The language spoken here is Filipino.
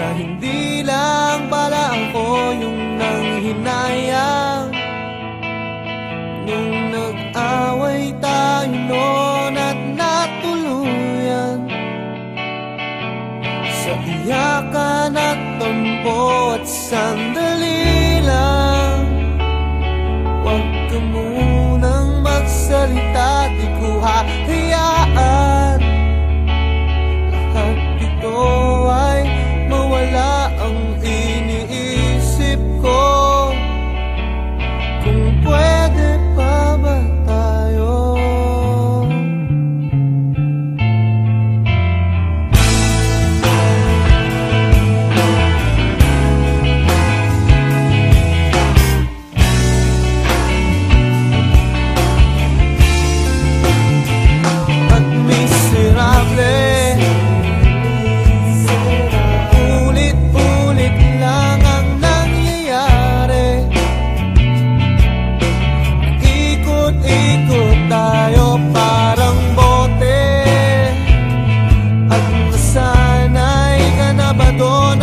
Na hindi lang pala ako yung nanghinayang Nung nag-away tayo noon at natuluyan Sa iyakan at tampo at sandal pecador